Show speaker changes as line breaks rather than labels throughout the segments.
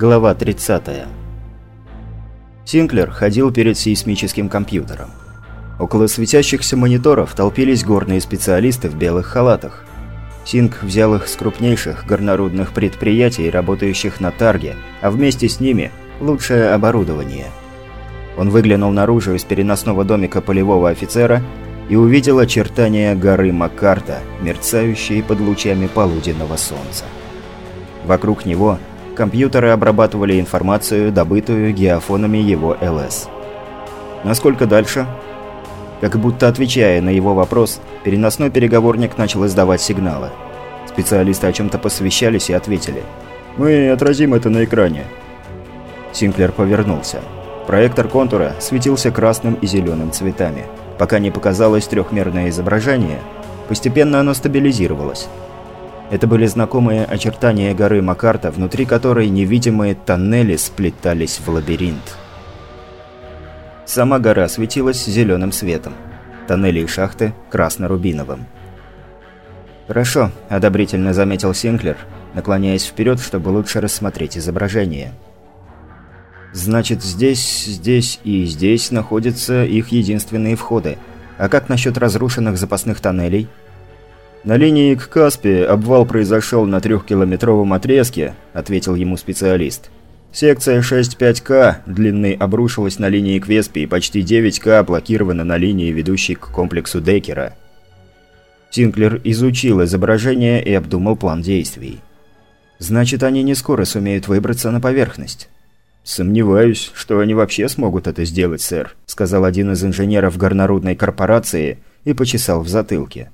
Глава 30. Синклер ходил перед сейсмическим компьютером. Около светящихся мониторов толпились горные специалисты в белых халатах. Синк взял их с крупнейших горнорудных предприятий, работающих на Тарге, а вместе с ними – лучшее оборудование. Он выглянул наружу из переносного домика полевого офицера и увидел очертания горы Маккарта, мерцающие под лучами полуденного солнца. Вокруг него – компьютеры обрабатывали информацию, добытую геофонами его ЛС. Насколько дальше? Как будто отвечая на его вопрос, переносной переговорник начал издавать сигналы. Специалисты о чем-то посвящались и ответили. «Мы отразим это на экране». Синклер повернулся. Проектор контура светился красным и зеленым цветами. Пока не показалось трехмерное изображение, постепенно оно стабилизировалось. Это были знакомые очертания горы Макарта, внутри которой невидимые тоннели сплетались в лабиринт. Сама гора светилась зеленым светом. Тоннели и шахты – красно-рубиновым. «Хорошо», – одобрительно заметил Синклер, наклоняясь вперед, чтобы лучше рассмотреть изображение. «Значит, здесь, здесь и здесь находятся их единственные входы. А как насчет разрушенных запасных тоннелей?» «На линии к Каспе обвал произошел на трехкилометровом отрезке», – ответил ему специалист. «Секция 6-5К длины обрушилась на линии к Веспе и почти 9К блокирована на линии, ведущей к комплексу Деккера». Синклер изучил изображение и обдумал план действий. «Значит, они не скоро сумеют выбраться на поверхность». «Сомневаюсь, что они вообще смогут это сделать, сэр», – сказал один из инженеров горнорудной корпорации и почесал в затылке.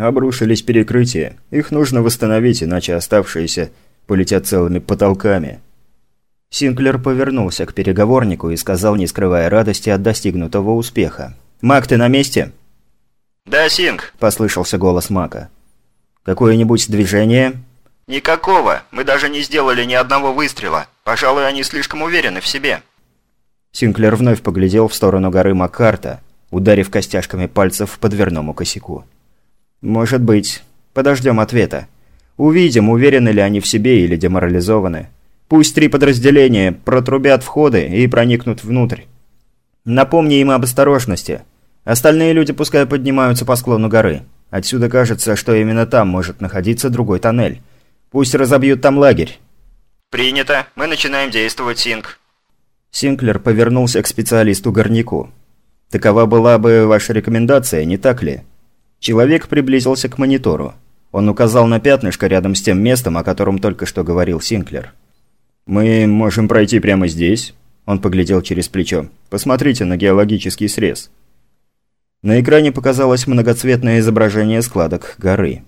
Обрушились перекрытия. Их нужно восстановить, иначе оставшиеся полетят целыми потолками. Синклер повернулся к переговорнику и сказал, не скрывая радости от достигнутого успеха. «Мак, ты на месте?»
«Да, Синк», – послышался голос Мака.
«Какое-нибудь движение?»
«Никакого. Мы даже не сделали ни одного выстрела. Пожалуй, они слишком уверены в себе».
Синклер вновь поглядел в сторону горы Маккарта, ударив костяшками пальцев по дверному косяку. «Может быть. Подождем ответа. Увидим, уверены ли они в себе или деморализованы. Пусть три подразделения протрубят входы и проникнут внутрь. Напомни им об осторожности. Остальные люди пускай поднимаются по склону горы. Отсюда кажется, что именно там может находиться другой тоннель. Пусть разобьют там лагерь».
«Принято. Мы начинаем действовать, Синк».
Синклер повернулся к специалисту-горняку. «Такова была бы ваша рекомендация, не так ли?» Человек приблизился к монитору. Он указал на пятнышко рядом с тем местом, о котором только что говорил Синклер. «Мы можем пройти прямо здесь?» Он поглядел через плечо. «Посмотрите на геологический срез». На экране показалось многоцветное изображение складок горы.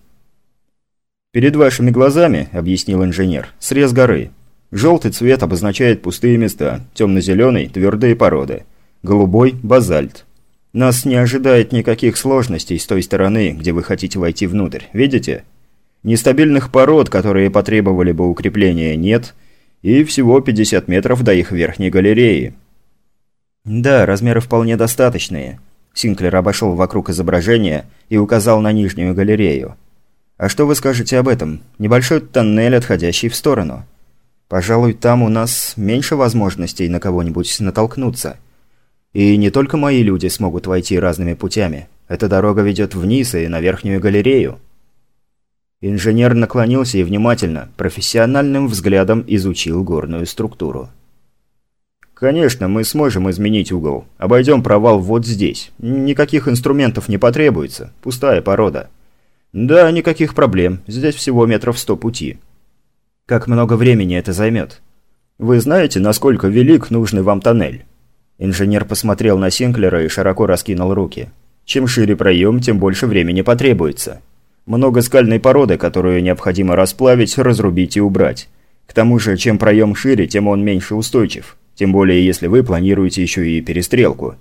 «Перед вашими глазами», — объяснил инженер, — «срез горы. Желтый цвет обозначает пустые места, темно-зеленый – твердые породы, голубой – базальт, нас не ожидает никаких сложностей с той стороны, где вы хотите войти внутрь. Видите? Нестабильных пород, которые потребовали бы укрепления, нет, и всего 50 метров до их верхней галереи. Да, размеры вполне достаточные. Синклер обошел вокруг изображения и указал на нижнюю галерею. А что вы скажете об этом? Небольшой тоннель, отходящий в сторону. Пожалуй, там у нас меньше возможностей на кого-нибудь натолкнуться. И не только мои люди смогут войти разными путями. Эта дорога ведет вниз и на верхнюю галерею. Инженер наклонился и внимательно, профессиональным взглядом изучил горную структуру. «Конечно, мы сможем изменить угол. Обойдем провал вот здесь. Никаких инструментов не потребуется. Пустая порода. Да, никаких проблем. Здесь всего метров сто пути. Как много времени это займет? Вы знаете, насколько велик нужный вам тоннель?» Инженер посмотрел на Синклера и широко раскинул руки. Чем шире проем, тем больше времени потребуется. Много скальной породы, которую необходимо расплавить, разрубить и убрать. К тому же, чем проем шире, тем он меньше устойчив. Тем более, если вы планируете еще и перестрелку.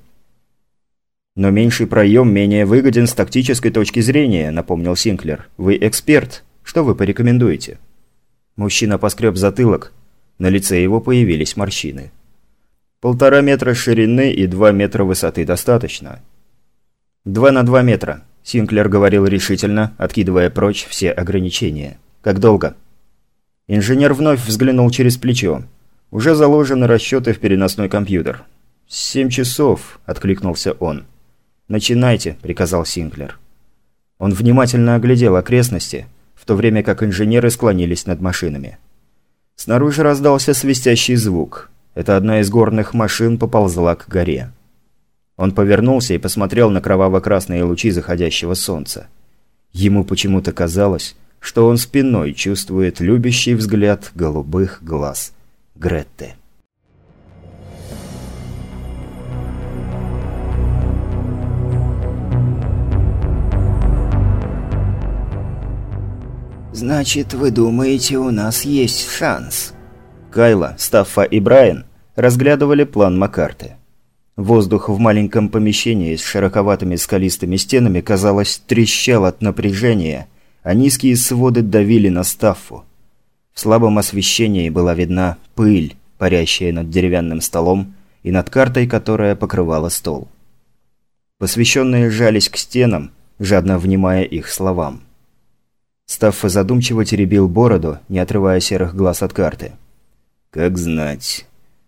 «Но меньший проем менее выгоден с тактической точки зрения», — напомнил Синклер. «Вы эксперт. Что вы порекомендуете?» Мужчина поскреб затылок. На лице его появились морщины. Полтора метра ширины и два метра высоты достаточно. Два на два метра, Синклер говорил решительно, откидывая прочь все ограничения. Как долго? Инженер вновь взглянул через плечо. Уже заложены расчеты в переносной компьютер. «Семь часов», — откликнулся он. «Начинайте», — приказал Синклер. Он внимательно оглядел окрестности, в то время как инженеры склонились над машинами. Снаружи раздался свистящий звук. Это одна из горных машин поползла к горе. Он повернулся и посмотрел на кроваво-красные лучи заходящего солнца. Ему почему-то казалось, что он спиной чувствует любящий взгляд голубых глаз Гретты.
«Значит, вы думаете, у нас есть шанс?»
Кайла, Стаффа и Брайан разглядывали план Маккарты. Воздух в маленьком помещении с широковатыми скалистыми стенами, казалось, трещал от напряжения, а низкие своды давили на Стаффу. В слабом освещении была видна пыль, парящая над деревянным столом и над картой, которая покрывала стол. Посвященные жались к стенам, жадно внимая их словам. Стаффа задумчиво теребил бороду, не отрывая серых глаз от карты.
«Как знать.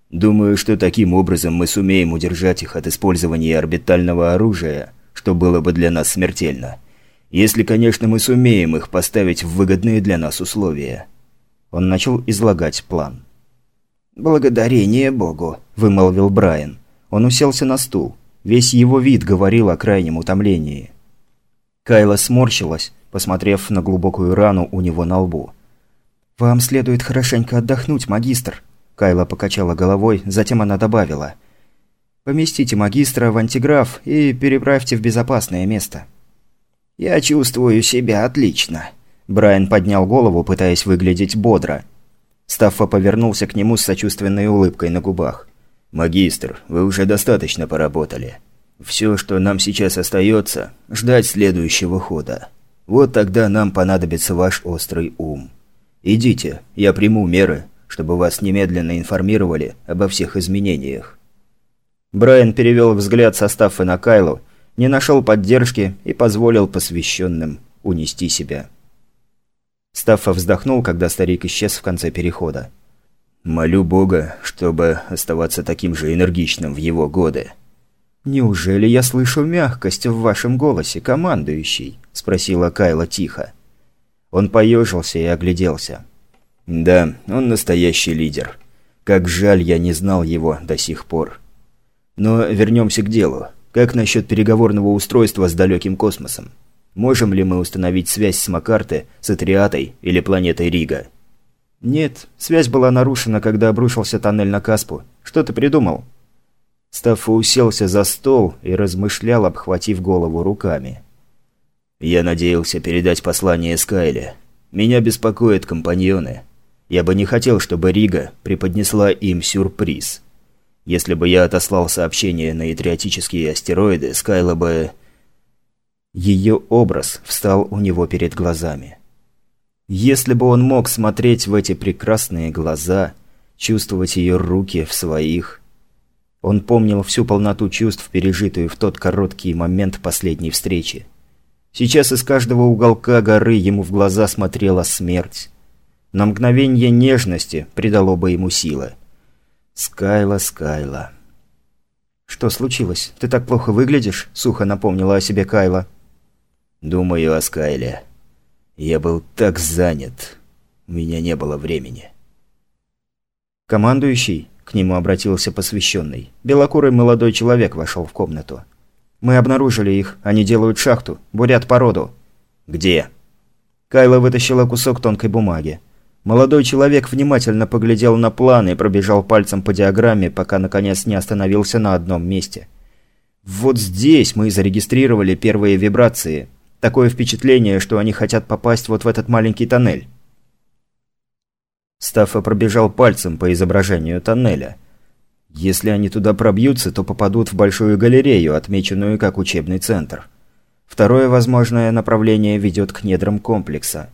Думаю, что таким образом мы сумеем удержать их от использования орбитального оружия, что было бы для нас смертельно. Если, конечно, мы сумеем их поставить в выгодные для нас условия».
Он начал излагать план.
«Благодарение Богу», – вымолвил Брайан. Он уселся на стул. Весь его вид говорил о крайнем утомлении. Кайла сморщилась, посмотрев на глубокую рану у него на лбу. «Вам следует хорошенько отдохнуть, магистр», – Кайла покачала головой, затем она добавила. «Поместите магистра в антиграф и переправьте в безопасное место». «Я чувствую себя отлично», –
Брайан поднял голову, пытаясь выглядеть бодро. Стаффа повернулся к нему с сочувственной улыбкой на губах.
«Магистр, вы уже достаточно поработали. Все, что нам сейчас остается – ждать следующего хода». Вот тогда нам понадобится ваш острый ум. Идите, я приму меры, чтобы вас немедленно информировали обо всех изменениях».
Брайан перевел взгляд со Стаффа на Кайлу, не нашел поддержки и позволил посвященным унести себя. Стаффа вздохнул, когда старик исчез в конце перехода.
«Молю Бога, чтобы оставаться таким же энергичным в его годы».
«Неужели я слышу мягкость в вашем голосе, командующий?» – спросила Кайла тихо.
Он поежился и огляделся.
«Да, он настоящий лидер. Как жаль, я не знал его до сих пор. Но вернемся к делу. Как насчет переговорного устройства с далеким космосом? Можем ли мы установить связь с Макарте, с Атриатой или планетой Рига?»
«Нет, связь была нарушена, когда обрушился тоннель на Каспу. Что ты придумал?»
Стаффа уселся за стол и размышлял, обхватив голову руками. «Я надеялся передать послание Скайле. Меня беспокоят компаньоны. Я бы не хотел, чтобы Рига преподнесла им сюрприз. Если бы я отослал сообщение на идриотические астероиды, Скайла бы...»
Ее образ встал у него перед глазами. Если бы он мог смотреть в эти прекрасные глаза, чувствовать ее руки в своих... Он помнил всю полноту чувств, пережитую в тот короткий момент последней встречи. Сейчас из каждого уголка горы ему в глаза смотрела смерть. На мгновение нежности придало бы ему силы. Скайла, Скайла. «Что случилось? Ты так плохо выглядишь?» – сухо напомнила о себе Кайла.
«Думаю о Скайле. Я был так занят. У меня не было времени».
«Командующий?» К нему обратился посвященный. Белокурый молодой человек вошел в комнату. «Мы обнаружили их. Они делают шахту. Бурят породу».
«Где?»
Кайла вытащила кусок тонкой бумаги. Молодой человек внимательно поглядел на план и пробежал пальцем по диаграмме, пока наконец не остановился на одном месте. «Вот здесь мы зарегистрировали первые вибрации. Такое впечатление, что они хотят попасть вот в этот маленький тоннель». Стаффа пробежал пальцем по изображению тоннеля. Если они туда пробьются, то попадут в большую галерею, отмеченную как учебный центр. Второе возможное направление ведет к недрам комплекса.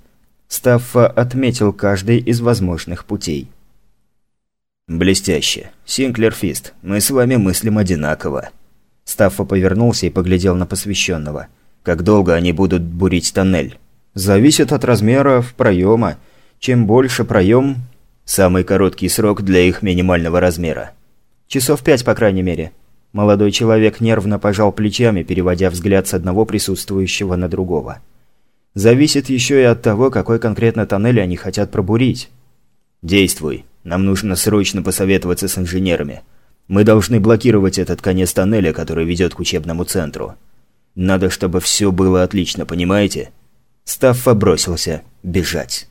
Стаффа отметил каждый из возможных путей.
«Блестяще. Синклер Фист, мы с вами мыслим одинаково».
Стаффа повернулся и поглядел на посвященного.
«Как долго они будут бурить тоннель?»
«Зависит от размеров проема. Чем больше проем,
самый короткий срок для их минимального размера.
Часов пять, по крайней мере. Молодой человек нервно пожал плечами, переводя взгляд с одного присутствующего на другого. Зависит еще и от того, какой конкретно тоннель они хотят пробурить.
«Действуй. Нам нужно срочно посоветоваться с инженерами. Мы должны блокировать этот конец тоннеля, который ведет к учебному центру. Надо, чтобы все было отлично, понимаете?» Стаффа бросился бежать.